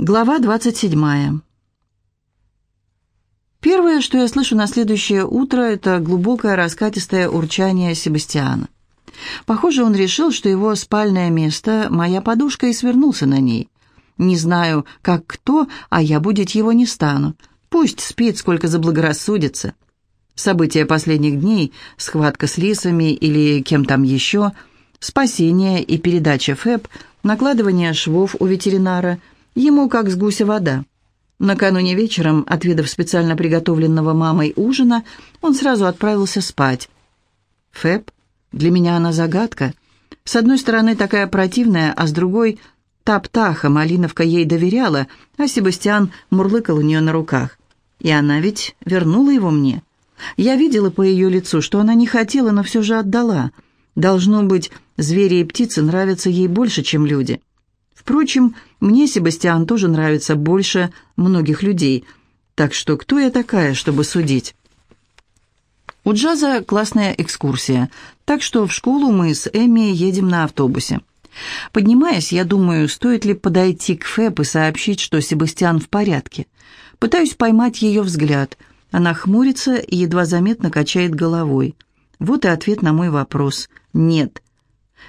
Глава 27. Первое, что я слышу на следующее утро, это глубокое раскатистое урчание Себастьяна. Похоже, он решил, что его спальное место — моя подушка, и свернулся на ней. Не знаю, как кто, а я будить его не стану. Пусть спит, сколько заблагорассудится. События последних дней, схватка с лисами или кем там еще, спасение и передача ФЭП, накладывание швов у ветеринара — Ему как с гуся вода. Накануне вечером, отведав специально приготовленного мамой ужина, он сразу отправился спать. Фэб? Для меня она загадка. С одной стороны, такая противная, а с другой — та птаха, Малиновка ей доверяла, а Себастьян мурлыкал у нее на руках. И она ведь вернула его мне. Я видела по ее лицу, что она не хотела, но все же отдала. Должно быть, звери и птицы нравятся ей больше, чем люди. Впрочем, мне Себастьян тоже нравится больше многих людей, так что кто я такая, чтобы судить? У Джаза классная экскурсия, так что в школу мы с Эми едем на автобусе. Поднимаясь, я думаю, стоит ли подойти к Фэб и сообщить, что Себастьян в порядке. Пытаюсь поймать ее взгляд. Она хмурится и едва заметно качает головой. Вот и ответ на мой вопрос. «Нет».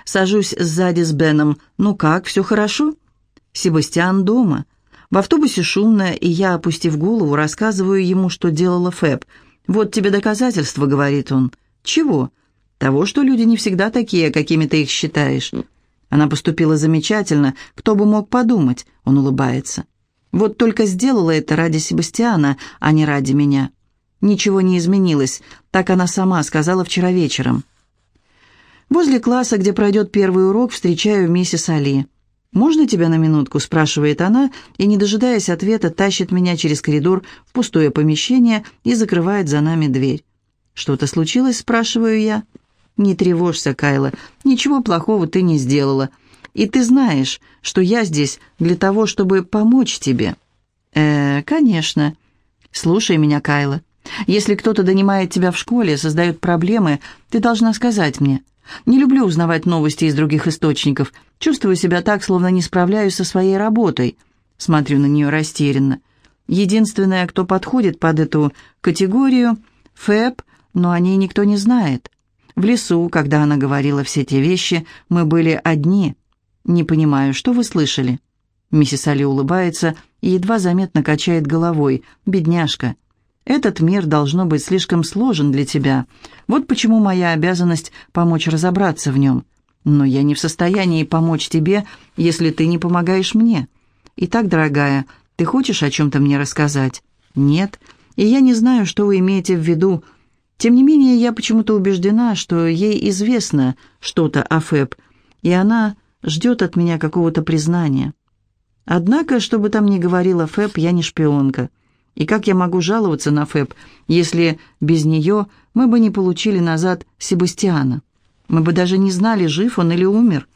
Сажусь сзади с Беном. «Ну как, все хорошо?» Себастьян дома. В автобусе шумно, и я, опустив голову, рассказываю ему, что делала Фэб. «Вот тебе доказательства», — говорит он. «Чего?» «Того, что люди не всегда такие, какими ты их считаешь». Она поступила замечательно, кто бы мог подумать, он улыбается. Вот только сделала это ради Себастьяна, а не ради меня. Ничего не изменилось, так она сама сказала вчера вечером. Возле класса, где пройдет первый урок, встречаю миссис Али. «Можно тебя на минутку?» – спрашивает она, и, не дожидаясь ответа, тащит меня через коридор в пустое помещение и закрывает за нами дверь. «Что-то случилось?» – спрашиваю я. «Не тревожься, Кайла, ничего плохого ты не сделала. И ты знаешь, что я здесь для того, чтобы помочь тебе». «Э, конечно. Слушай меня, Кайла. Если кто-то донимает тебя в школе, создает проблемы, ты должна сказать мне. Не люблю узнавать новости из других источников. Чувствую себя так, словно не справляюсь со своей работой. Смотрю на нее растерянно. Единственное, кто подходит под эту категорию — Фэб, но о ней никто не знает. В лесу, когда она говорила все те вещи, мы были одни. Не понимаю, что вы слышали?» Миссис Али улыбается и едва заметно качает головой. «Бедняжка». Этот мир должно быть слишком сложен для тебя. Вот почему моя обязанность помочь разобраться в нем. Но я не в состоянии помочь тебе, если ты не помогаешь мне. Итак, дорогая, ты хочешь о чем-то мне рассказать? Нет. И я не знаю, что вы имеете в виду. Тем не менее, я почему-то убеждена, что ей известно что-то о Фэб, и она ждет от меня какого-то признания. Однако, что бы там ни говорила Фэб, я не шпионка. И как я могу жаловаться на Фэб, если без нее мы бы не получили назад Себастьяна? Мы бы даже не знали, жив он или умер.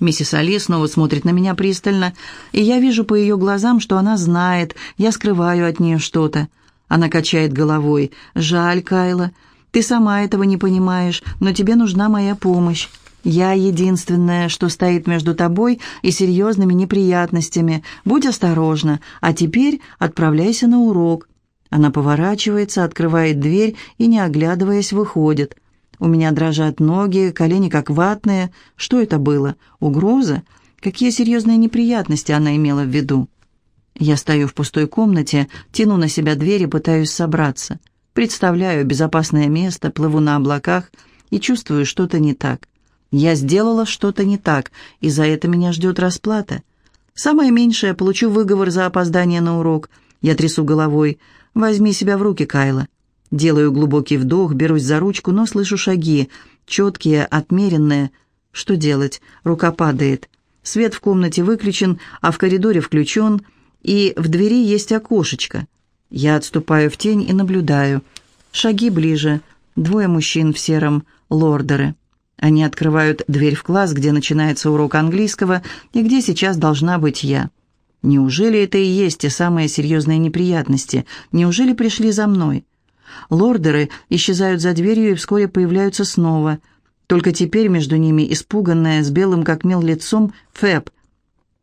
Миссис Али снова смотрит на меня пристально, и я вижу по ее глазам, что она знает, я скрываю от нее что-то. Она качает головой. «Жаль, Кайла, ты сама этого не понимаешь, но тебе нужна моя помощь. Я единственное, что стоит между тобой и серьезными неприятностями. Будь осторожна, а теперь отправляйся на урок». Она поворачивается, открывает дверь и, не оглядываясь, выходит. У меня дрожат ноги, колени как ватные. Что это было? Угроза? Какие серьезные неприятности она имела в виду? Я стою в пустой комнате, тяну на себя дверь и пытаюсь собраться. Представляю безопасное место, плыву на облаках и чувствую что-то не так. Я сделала что-то не так, и за это меня ждет расплата. Самое меньшее, получу выговор за опоздание на урок. Я трясу головой. Возьми себя в руки, Кайла. Делаю глубокий вдох, берусь за ручку, но слышу шаги. Четкие, отмеренные. Что делать? Рука падает. Свет в комнате выключен, а в коридоре включен, и в двери есть окошечко. Я отступаю в тень и наблюдаю. Шаги ближе. Двое мужчин в сером, лордеры. Они открывают дверь в класс, где начинается урок английского и где сейчас должна быть я. Неужели это и есть те самые серьезные неприятности? Неужели пришли за мной? Лордеры исчезают за дверью и вскоре появляются снова. Только теперь между ними испуганная, с белым как мел лицом, Фэб.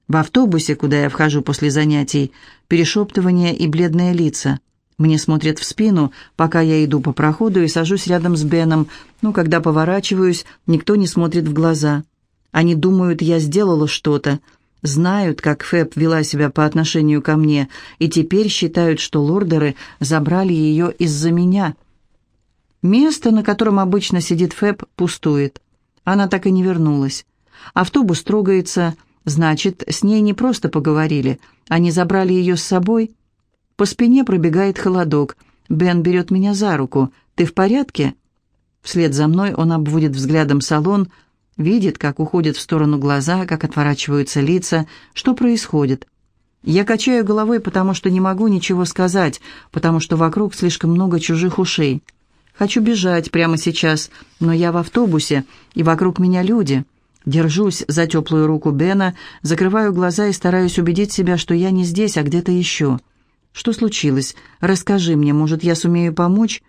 В автобусе, куда я вхожу после занятий, перешептывания и бледные лица. Мне смотрят в спину, пока я иду по проходу и сажусь рядом с Беном, но когда поворачиваюсь, никто не смотрит в глаза. Они думают, я сделала что-то, знают, как Фэб вела себя по отношению ко мне, и теперь считают, что лордеры забрали ее из-за меня. Место, на котором обычно сидит Фэб, пустует. Она так и не вернулась. Автобус трогается, значит, с ней не просто поговорили, они забрали ее с собой. По спине пробегает холодок. Бен берет меня за руку. «Ты в порядке?» Вслед за мной он обводит взглядом салон, видит, как уходят в сторону глаза, как отворачиваются лица, что происходит. Я качаю головой, потому что не могу ничего сказать, потому что вокруг слишком много чужих ушей. Хочу бежать прямо сейчас, но я в автобусе, и вокруг меня люди. Держусь за теплую руку Бена, закрываю глаза и стараюсь убедить себя, что я не здесь, а где-то еще. Что случилось? Расскажи мне, может, я сумею помочь?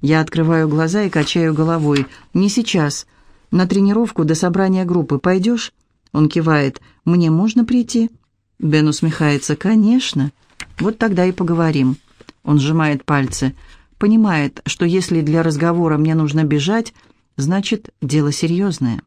Я открываю глаза и качаю головой. Не сейчас. На тренировку до собрания группы пойдешь? Он кивает. Мне можно прийти? Бен усмехается. Конечно. Вот тогда и поговорим. Он сжимает пальцы понимает, что если для разговора мне нужно бежать, значит, дело серьезное.